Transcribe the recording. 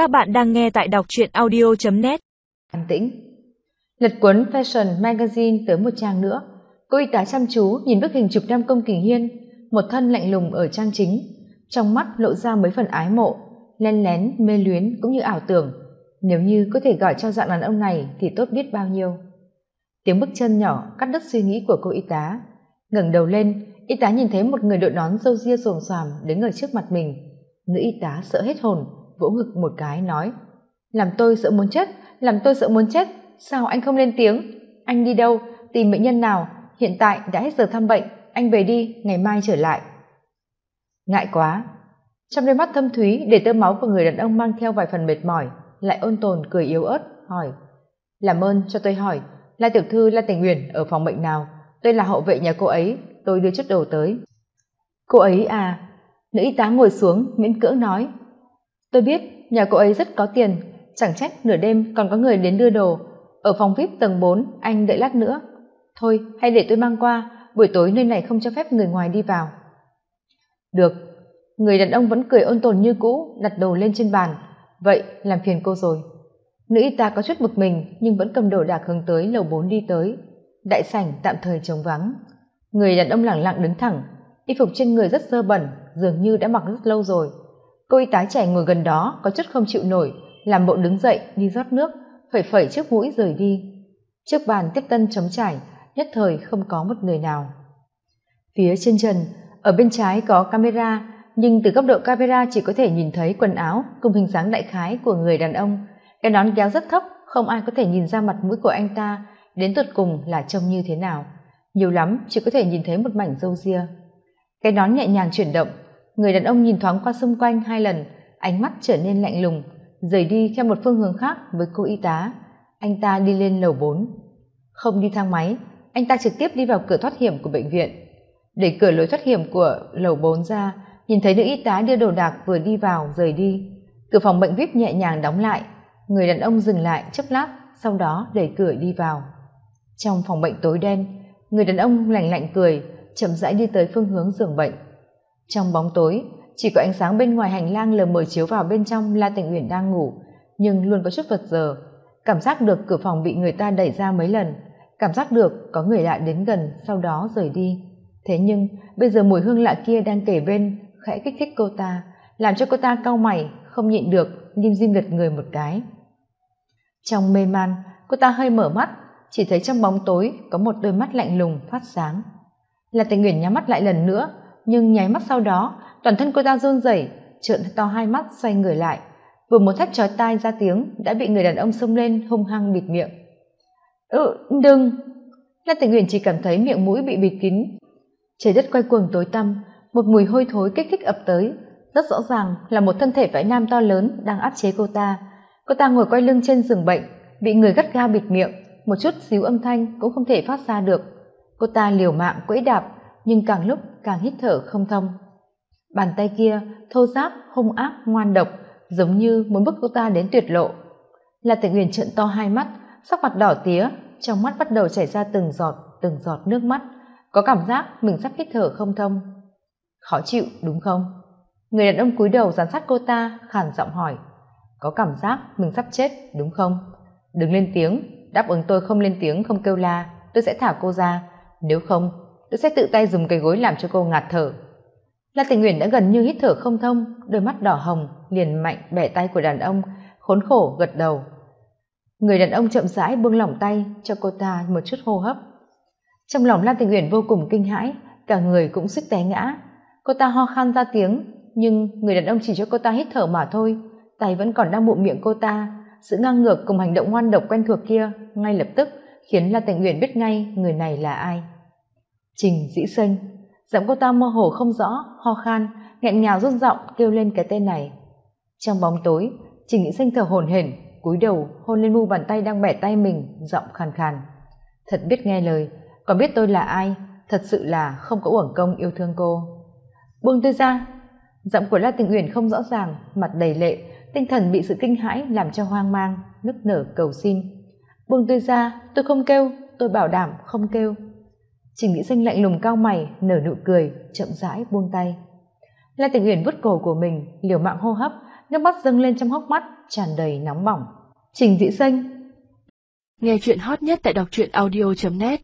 Các bạn đang nghe tại đọc truyện audio.net An tĩnh. Lật cuốn Fashion Magazine tới một trang nữa. Cô y tá chăm chú nhìn bức hình chụp Nam Công kỳ Hiên Một thân lạnh lùng ở trang chính. Trong mắt lộ ra mấy phần ái mộ Len lén, mê luyến cũng như ảo tưởng. Nếu như có thể gọi cho dạng đàn ông này Thì tốt biết bao nhiêu. Tiếng bước chân nhỏ cắt đứt suy nghĩ của cô y tá. Ngẩng đầu lên y tá nhìn thấy một người đội nón râu ria xồm xoàm đứng ở trước mặt mình. Nữ y tá sợ hết hồn vỗ ngực một cái, nói, làm tôi sợ muốn chết, làm tôi sợ muốn chết, sao anh không lên tiếng? Anh đi đâu? Tìm bệnh nhân nào? Hiện tại đã hết giờ thăm bệnh, anh về đi, ngày mai trở lại. Ngại quá. Trong đôi mắt thâm thúy để tơ máu của người đàn ông mang theo vài phần mệt mỏi, lại ôn tồn, cười yếu ớt, hỏi, làm ơn cho tôi hỏi la tiểu thư la tình nguyện ở phòng bệnh nào? Tôi là hậu vệ nhà cô ấy, tôi đưa chút đồ tới. Cô ấy à? Nữ y tá ngồi xuống, miễn cưỡng nói tôi biết nhà cô ấy rất có tiền, chẳng trách nửa đêm còn có người đến đưa đồ. Ở phòng vip tầng bốn, anh đợi lát nữa. Thôi hay để tôi mang qua, buổi tối nơi này không cho phép người ngoài đi vào. Được. Người đàn ông vẫn cười ôn tồn như cũ, đặt đồ lên trên bàn. Vậy, làm phiền cô rồi. Nữ y tá có chút bực mình, nhưng vẫn cầm đồ đạc hướng tới lầu bốn đi tới. Đại sảnh tạm thời trống vắng. Người đàn ông lẳng lặng đứng thẳng. Y phục trên người rất dơ bẩn, dường như đã mặc rất lâu rồi cô y tá trẻ ngồi gần đó, có chút không chịu nổi, làm bộ đứng dậy đi rót nước, phẩy phẩy chiếc mũi rời đi. Trước bàn tiếp tân chống trải, nhất thời không có một người nào. Phía trên trần, ở bên trái có camera, nhưng từ góc độ camera chỉ có thể nhìn thấy quần áo, cùng hình dáng đại khái của người đàn ông. Cái nón kéo rất thấp, không ai có thể nhìn ra mặt mũi của anh ta, đến tột cùng là trông như thế nào. Nhiều lắm, chỉ có thể nhìn thấy một mảnh râu ria. Cái nón nhẹ nhàng chuyển động người đàn ông nhìn thoáng qua xung quanh hai lần, ánh mắt trở nên lạnh lùng, rời đi theo một phương hướng khác với cô y tá. Anh ta đi lên lầu bốn. Không đi thang máy, anh ta trực tiếp đi vào cửa thoát hiểm của bệnh viện. Đẩy cửa lối thoát hiểm của lầu bốn ra, nhìn thấy nữ y tá đưa đồ đạc vừa đi vào, rời đi. Cửa phòng bệnh vip nhẹ nhàng đóng lại, người đàn ông dừng lại chốc lát, sau đó đẩy cửa đi vào. Trong phòng bệnh tối đen, người đàn ông lạnh lạnh cười, chậm rãi đi tới phương hướng giường bệnh trong bóng tối, chỉ có ánh sáng bên ngoài hành lang lờ mờ chiếu vào bên trong la Tịnh uyển đang ngủ, nhưng luôn có chút vật giờ cảm giác được cửa phòng bị người ta đẩy ra mấy lần, cảm giác được có người lạ đến gần, sau đó rời đi. Thế nhưng, bây giờ mùi hương lạ kia đang kể bên, khẽ kích thích cô ta, làm cho cô ta cau mày, không nhịn được lim dim gật người một cái. Trong mê man, cô ta hơi mở mắt, chỉ thấy trong bóng tối có một đôi mắt lạnh lùng phát sáng. Là tình nguyện nhắm mắt lại lần nữa nhưng nháy mắt sau đó, toàn thân cô ta run rẩy, trợn to hai mắt, xoay người lại. Vừa một thét chói tai ra tiếng, đã bị người đàn ông xông lên, hung hăng bịt miệng. Ừ đừng! La tình nguyện chỉ cảm thấy miệng mũi bị bịt kín. Trời đất quay cuồng tối tăm, một mùi hôi thối kích thích ập tới. Rất rõ ràng là một thân thể vải nam to lớn đang áp chế cô ta. Cô ta ngồi quay lưng trên giường bệnh, bị người gắt gao bịt miệng. Một chút xíu âm thanh cũng không thể phát ra được. Cô ta liều mạng quẫy đạp nhưng càng lúc càng hít thở không thông. Bàn tay kia thô giáp hung ác, ngoan độc, giống như muốn bức cô ta đến tuyệt lộ. Là tình nguyện trợn to hai mắt, sắc mặt đỏ tía, trong mắt bắt đầu chảy ra từng giọt từng giọt nước mắt, có cảm giác mình sắp hít thở không thông. Khó chịu, đúng không? Người đàn ông cúi đầu giám sát cô ta khản giọng hỏi, có cảm giác mình sắp chết, đúng không? Đừng lên tiếng, đáp ứng tôi không lên tiếng, không kêu la, tôi sẽ thả cô ra, nếu không tôi sẽ tự tay dùng cái gối làm cho cô ngạt thở. La tình nguyện đã gần như hít thở không thông, đôi mắt đỏ hồng, liền mạnh bẻ tay của đàn ông, khốn khổ gật đầu. Người đàn ông chậm rãi buông lỏng tay cho cô ta một chút hô hấp. Trong lòng la tình nguyện vô cùng kinh hãi, cả người cũng suýt té ngã. Cô ta ho khan ra tiếng, nhưng người đàn ông chỉ cho cô ta hít thở mà thôi, tay vẫn còn đang bụng miệng cô ta. Sự ngang ngược cùng hành động ngoan độc quen thuộc kia ngay lập tức khiến la tình nguyện biết ngay người này là ai trình dĩ sinh. Giọng cô ta mơ hồ không rõ, ho khan, nghẹn ngào run giọng kêu lên cái tên này. Trong bóng tối, trình dĩ sinh thở hổn hển, cúi đầu hôn lên mu bàn tay đang bẻ tay mình, giọng khàn khàn. Thật biết nghe lời, còn biết tôi là ai, thật sự là không có uổng công yêu thương cô. Buông tôi ra. Giọng của la tình uyển không rõ ràng, mặt đầy lệ, tinh thần bị sự kinh hãi làm cho hoang mang, nức nở cầu xin. Buông tôi ra, tôi không kêu, tôi bảo đảm không kêu. Trình nghĩ Sinh lạnh lùng cao mày, nở nụ cười, chậm rãi buông tay. La tình uyển vứt cổ của mình, liều mạng hô hấp, nước mắt dâng lên trong hốc mắt, tràn đầy nóng bỏng. Trình dĩ Sinh nghe chuyện hot nhất tại đọc truyện audio net.